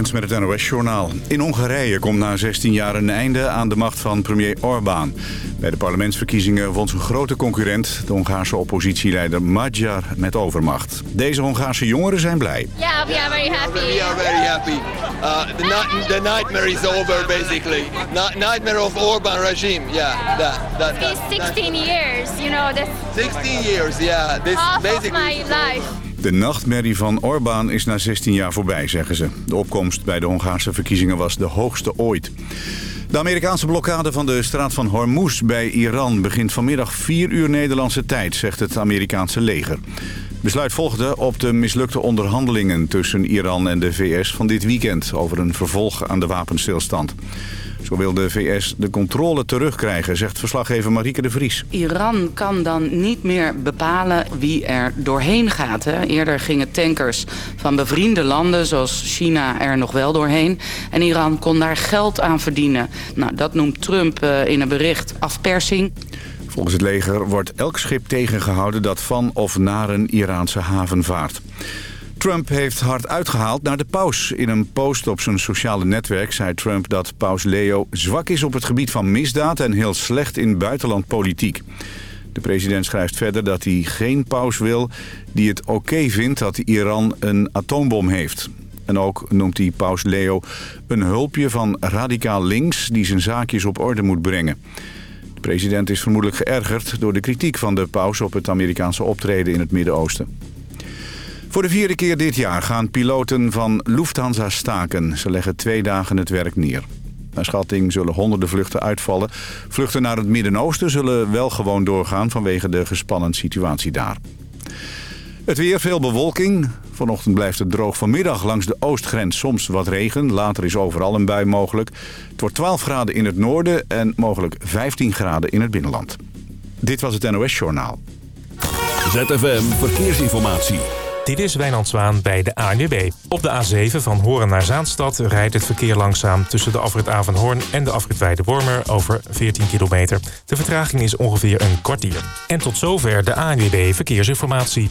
Met het NOS-journaal. In Hongarije komt na 16 jaar een einde aan de macht van premier Orbán. Bij de parlementsverkiezingen won zijn grote concurrent... de Hongaarse oppositieleider Magyar met overmacht. Deze Hongaarse jongeren zijn blij. Yeah, we are very happy. We are very happy. Uh, the, night, the nightmare is over, basically. Na- nightmare of Orban regime. Yeah, that. that, that It's 16 years, you know, that's 16 years. Yeah, this half of basically. my life. De nachtmerrie van Orbán is na 16 jaar voorbij, zeggen ze. De opkomst bij de Hongaarse verkiezingen was de hoogste ooit. De Amerikaanse blokkade van de straat van Hormuz bij Iran... begint vanmiddag 4 uur Nederlandse tijd, zegt het Amerikaanse leger. Besluit volgde op de mislukte onderhandelingen tussen Iran en de VS van dit weekend... over een vervolg aan de wapenstilstand. Zo wil de VS de controle terugkrijgen, zegt verslaggever Marieke de Vries. Iran kan dan niet meer bepalen wie er doorheen gaat. Hè. Eerder gingen tankers van bevriende landen, zoals China, er nog wel doorheen. En Iran kon daar geld aan verdienen. Nou, dat noemt Trump uh, in een bericht afpersing. Volgens het leger wordt elk schip tegengehouden dat van of naar een Iraanse haven vaart. Trump heeft hard uitgehaald naar de paus. In een post op zijn sociale netwerk zei Trump dat paus Leo zwak is op het gebied van misdaad... en heel slecht in buitenlandpolitiek. De president schrijft verder dat hij geen paus wil die het oké vindt dat Iran een atoombom heeft. En ook noemt hij paus Leo een hulpje van radicaal links die zijn zaakjes op orde moet brengen. De president is vermoedelijk geërgerd door de kritiek van de paus op het Amerikaanse optreden in het Midden-Oosten. Voor de vierde keer dit jaar gaan piloten van Lufthansa staken. Ze leggen twee dagen het werk neer. Naar schatting zullen honderden vluchten uitvallen. Vluchten naar het Midden-Oosten zullen wel gewoon doorgaan vanwege de gespannen situatie daar. Het weer, veel bewolking. Vanochtend blijft het droog vanmiddag langs de oostgrens soms wat regen. Later is overal een bui mogelijk. Het wordt 12 graden in het noorden en mogelijk 15 graden in het binnenland. Dit was het NOS Journaal. ZFM Verkeersinformatie. Dit is Wijnand Zwaan bij de ANWB. Op de A7 van Horen naar Zaanstad rijdt het verkeer langzaam... tussen de afrit Avanhoorn en de afrit Weide-Wormer over 14 kilometer. De vertraging is ongeveer een kwartier. En tot zover de ANWB Verkeersinformatie.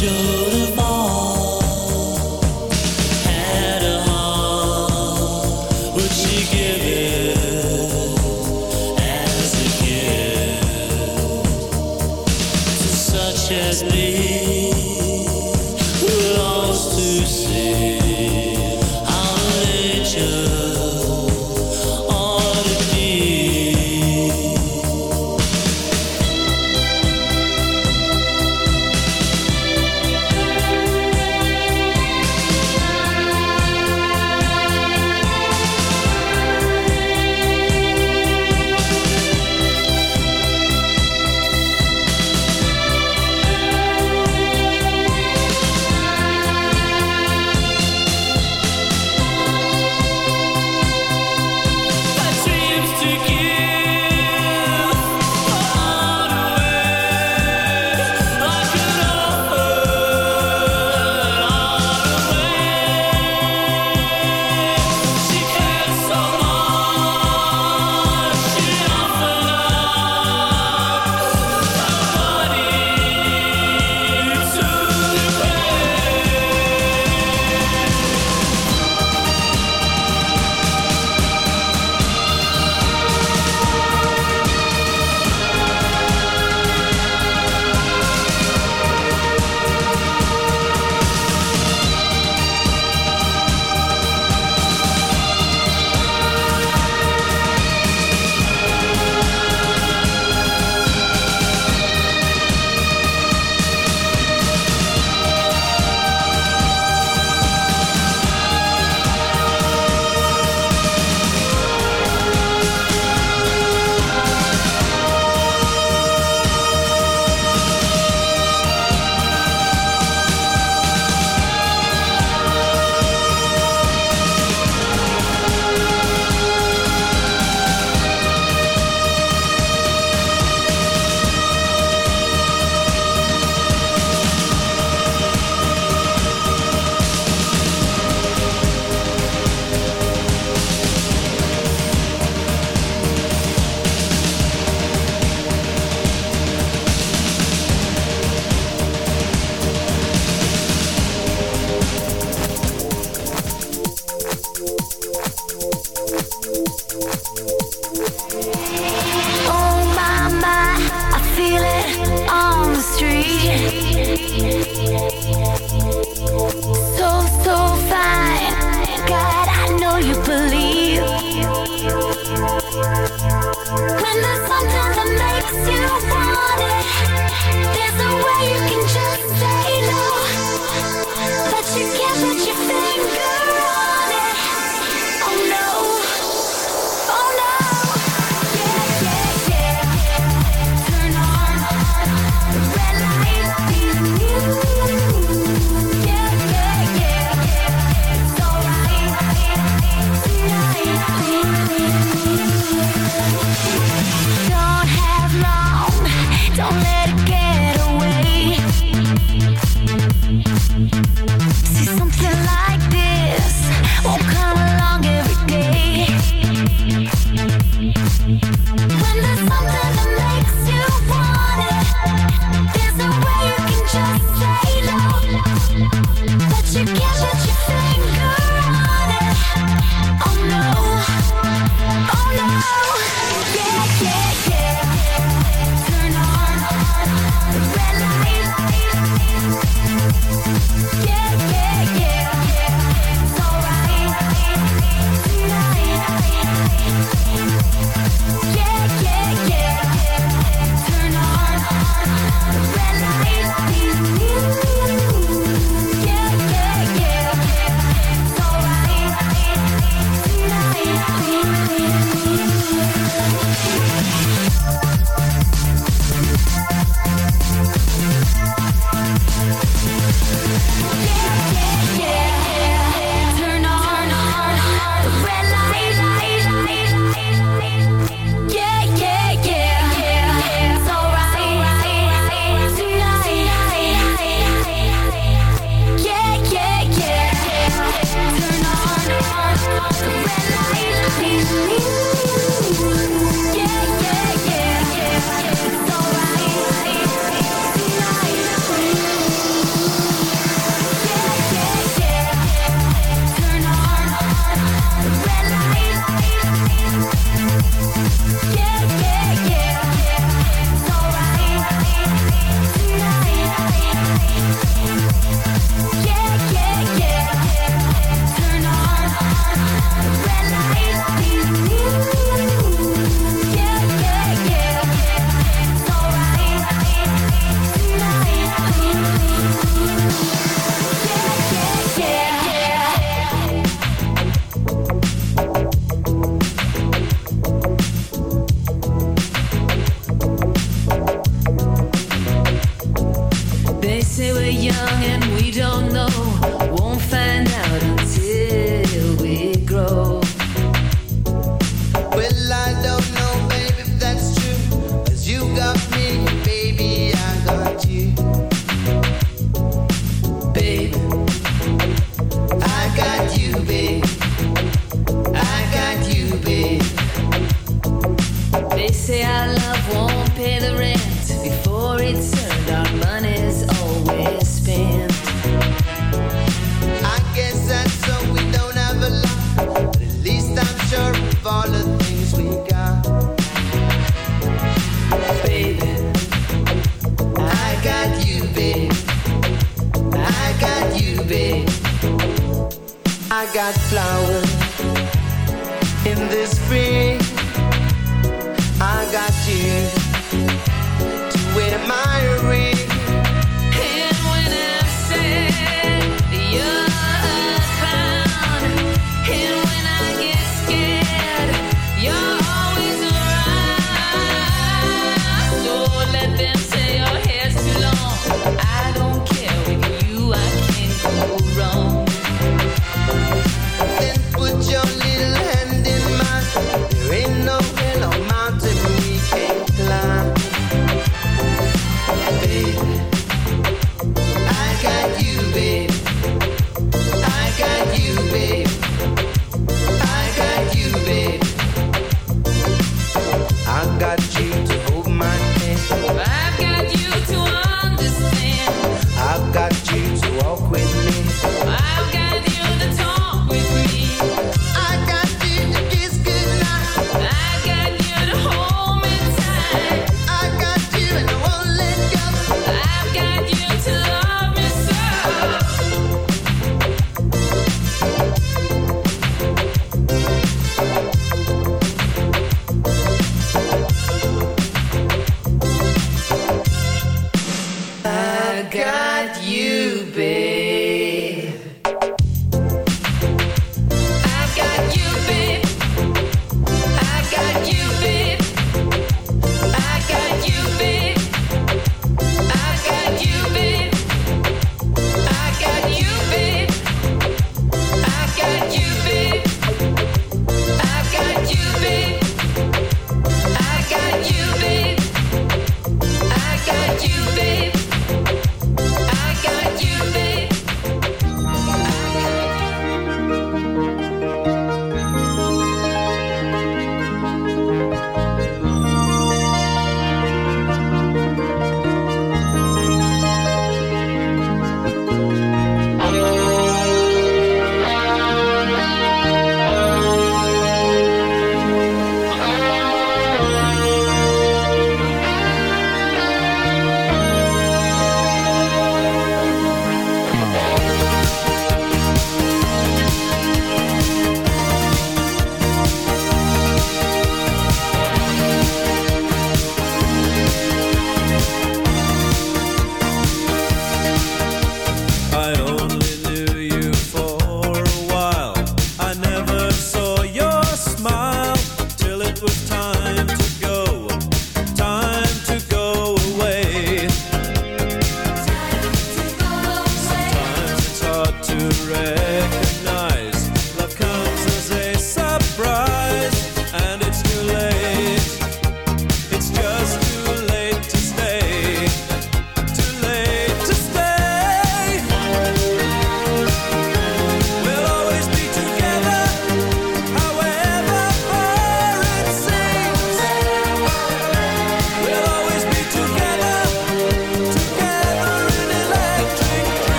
show.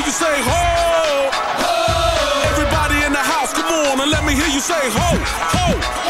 hear you say ho. ho. Everybody in the house, come on and let me hear you say ho, ho.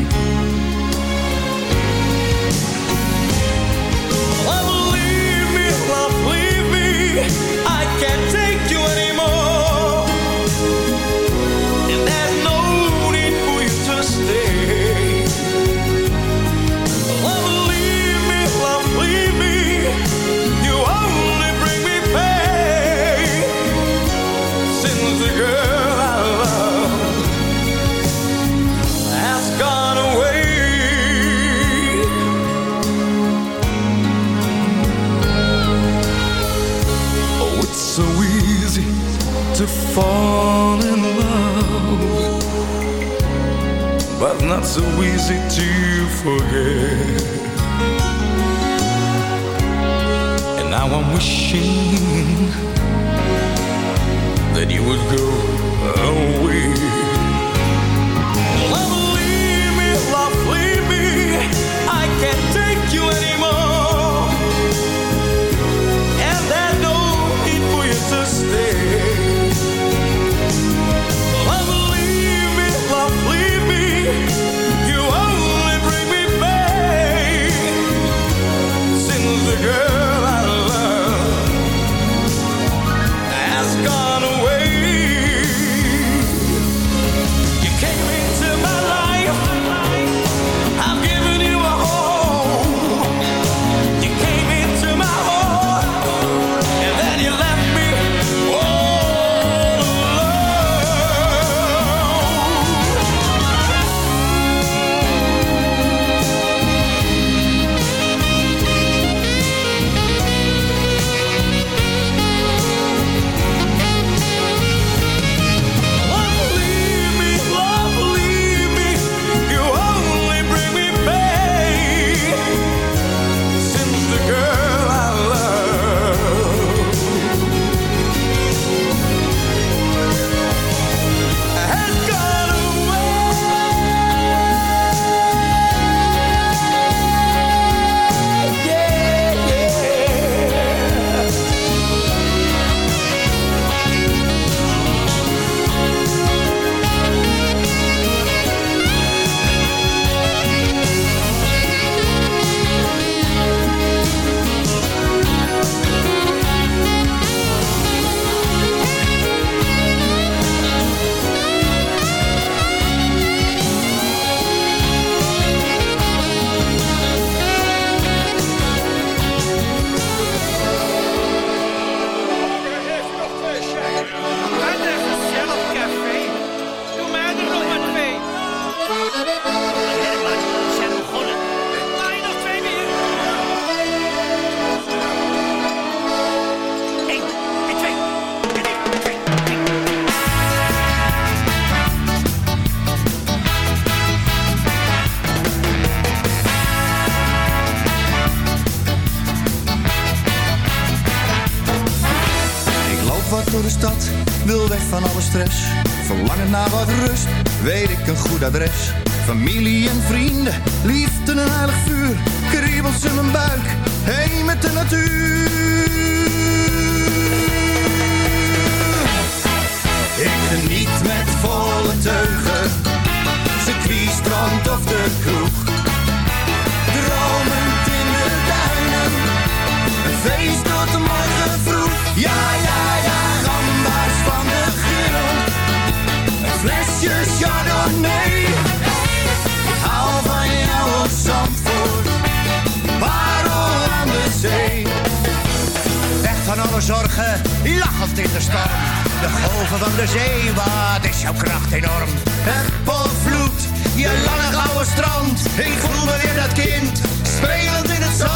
Over van de zee, wat is jouw kracht enorm? Het potvloed, je lange gouden strand, ik voel me weer dat kind, spelend in het zand.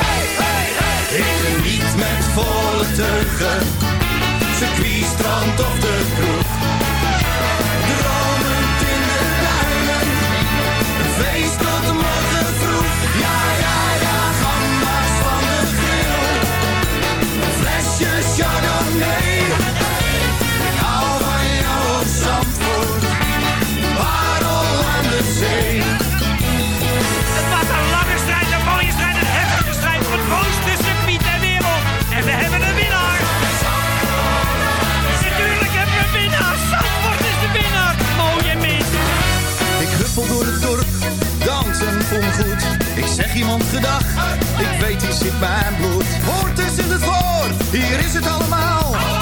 Hij hey, hey. Ik niet met volle teuggen. circuit, strand of de kroeg iemand gedacht. Ik weet, die zit bij mijn bloed. Hoort eens in het woord, hier is het allemaal.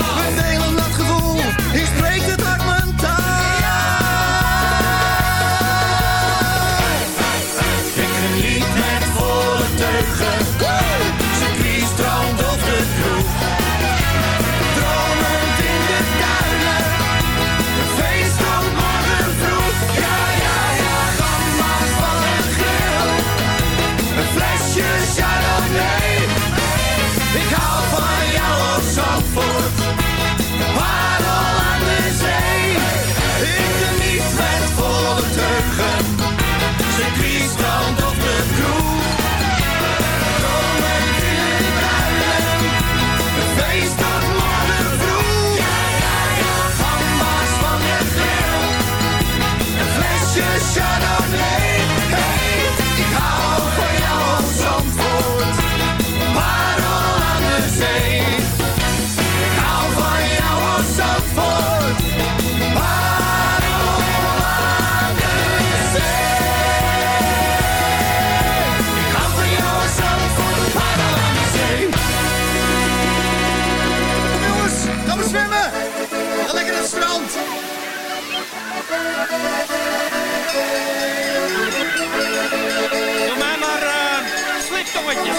Potjes.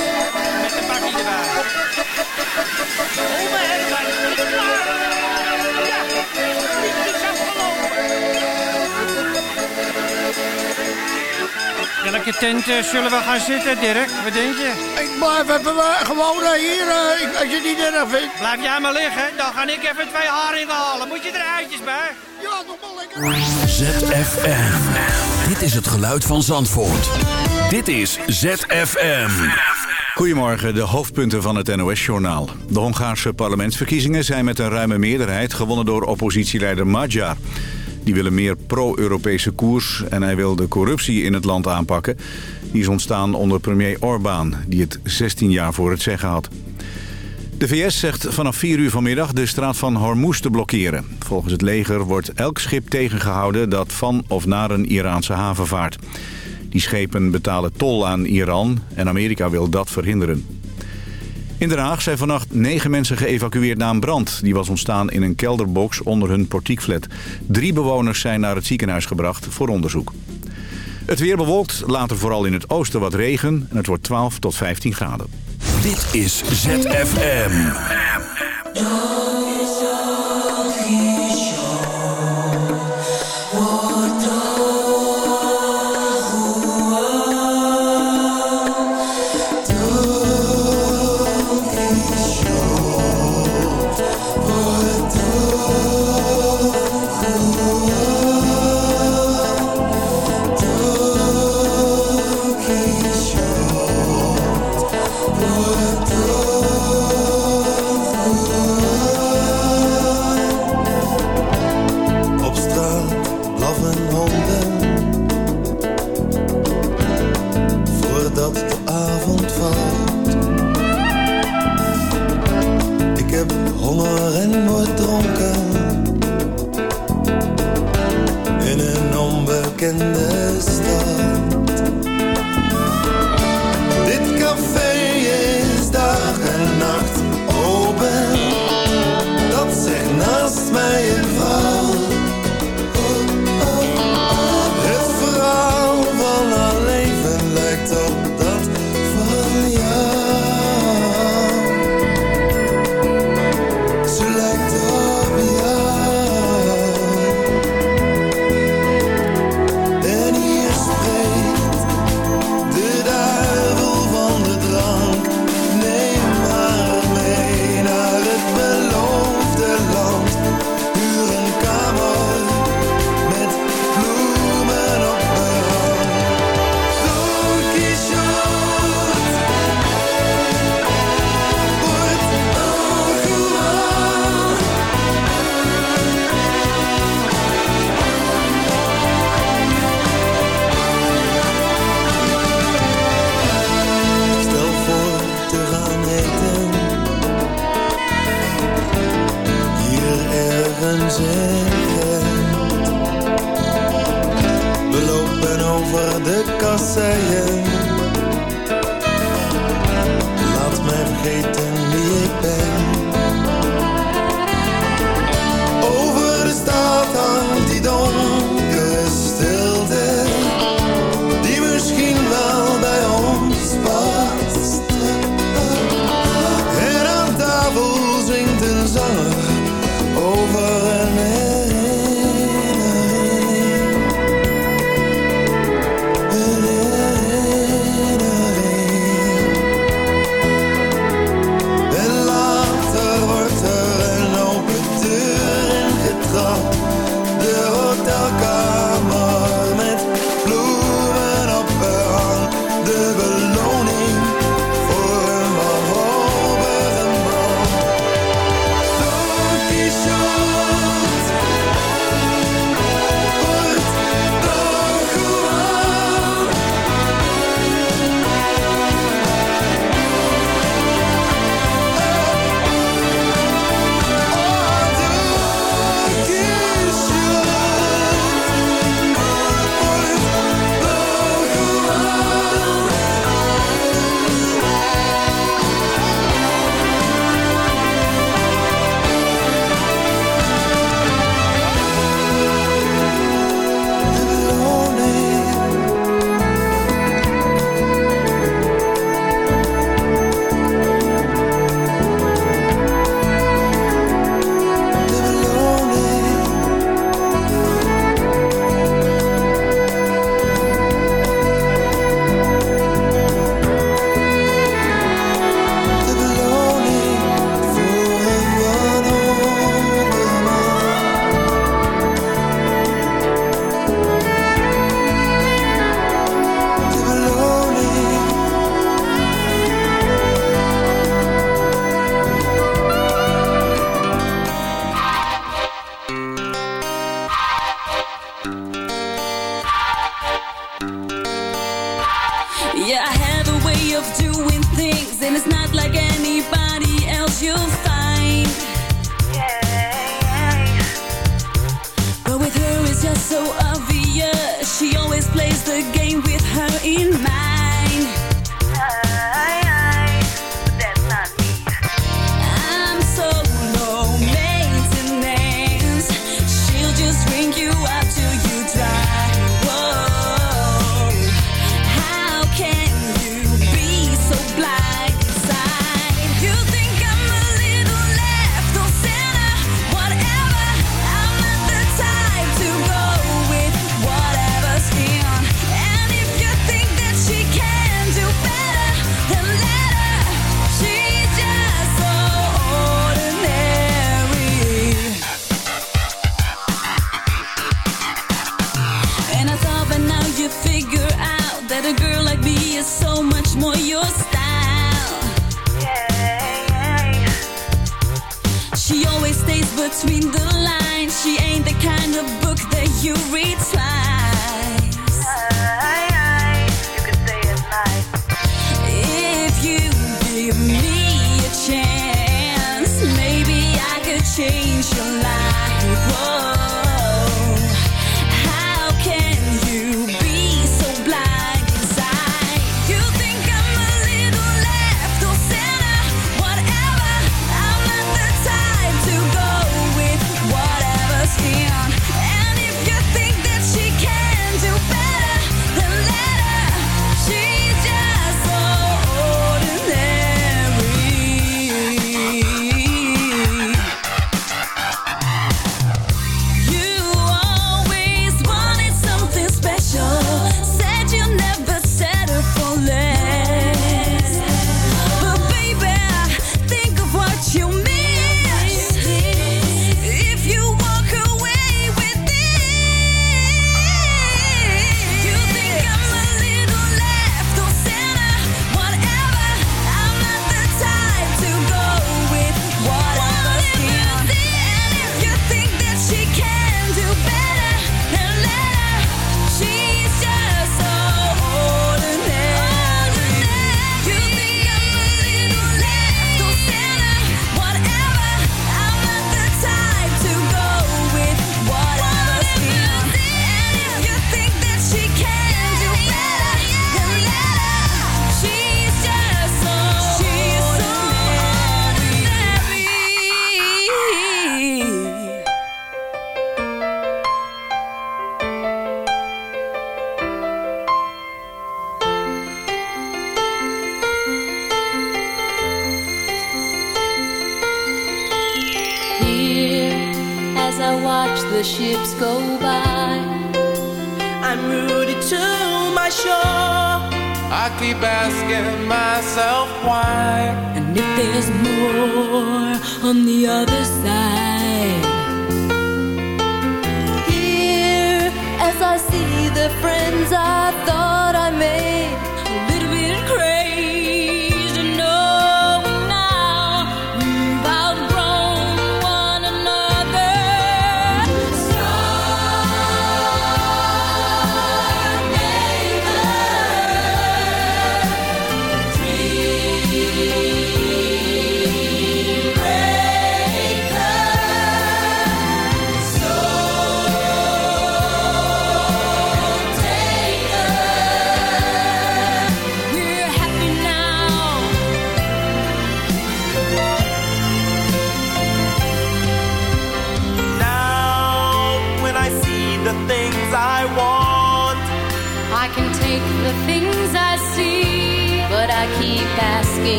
Met een bakje erbij. Oma Herman, het is klaar. Ja, het is afgelopen. Welke tent eh, zullen we gaan zitten, Dirk? Wat denk je? Ik blijf even eh, gewoon eh, hier, ik- als je het niet erg vindt. Blijf jij maar liggen, dan ga ik even twee haringen halen. Moet je er eitjes bij? Ja, nog wel lekker. ZFM. Dit is het geluid van Zandvoort. Dit is ZFM. Goedemorgen, de hoofdpunten van het NOS-journaal. De Hongaarse parlementsverkiezingen zijn met een ruime meerderheid gewonnen door oppositieleider Magyar. Die wil een meer pro-Europese koers en hij wil de corruptie in het land aanpakken. Die is ontstaan onder premier Orbán, die het 16 jaar voor het zeggen had. De VS zegt vanaf 4 uur vanmiddag de straat van Hormuz te blokkeren. Volgens het leger wordt elk schip tegengehouden dat van of naar een Iraanse haven vaart. Die schepen betalen tol aan Iran en Amerika wil dat verhinderen. In Den Haag zijn vannacht negen mensen geëvacueerd na een brand. Die was ontstaan in een kelderbox onder hun portiekflat. Drie bewoners zijn naar het ziekenhuis gebracht voor onderzoek. Het weer bewolkt, later vooral in het oosten wat regen... en het wordt 12 tot 15 graden. Dit is ZFM.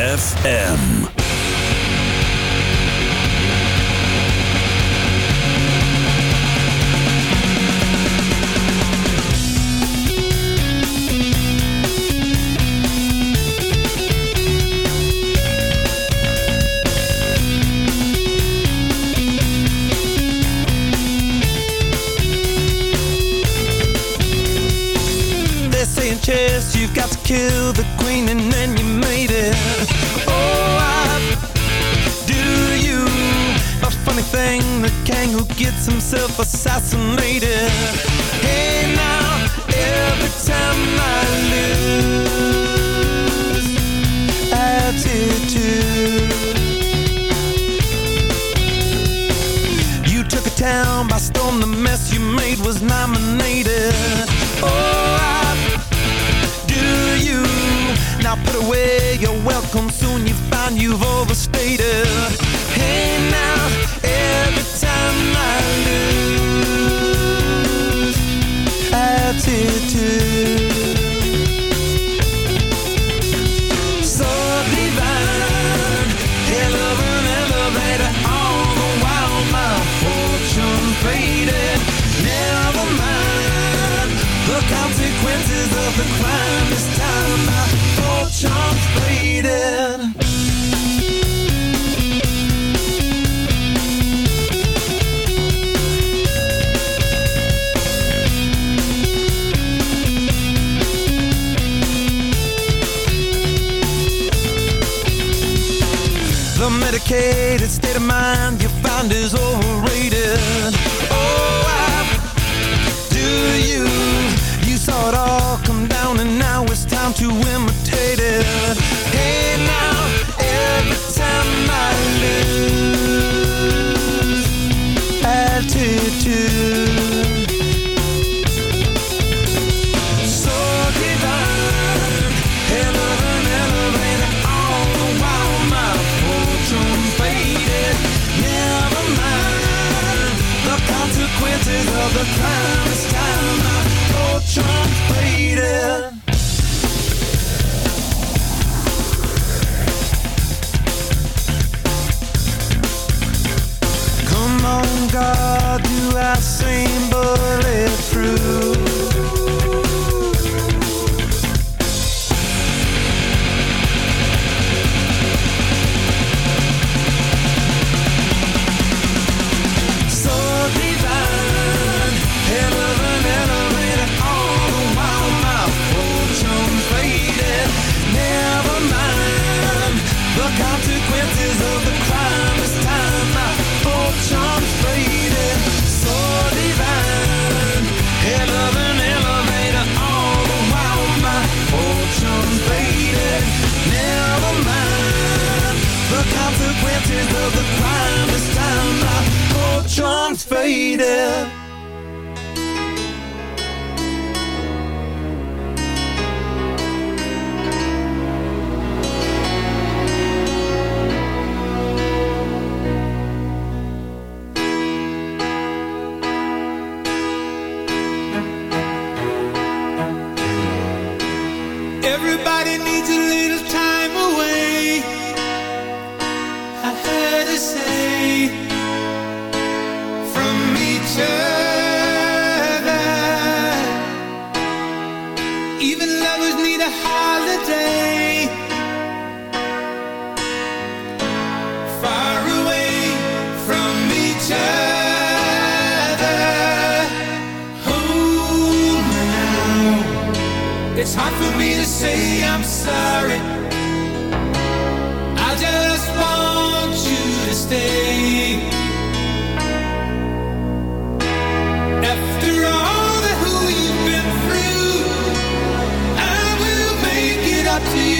ZFM. They're chess, you've got to kill the queen and then you made it. Oh, I do you. A funny thing, the king who gets himself assassinated. Hey now, every time I lose attitude. You took a town by storm, the mess you made was nominated. Oh, away your welcome? Soon you find you've overstated. The medicated state of mind you find is overrated. The crime. This time It's hard for me to say I'm sorry. I just want you to stay. After all that who you've been through, I will make it up to you.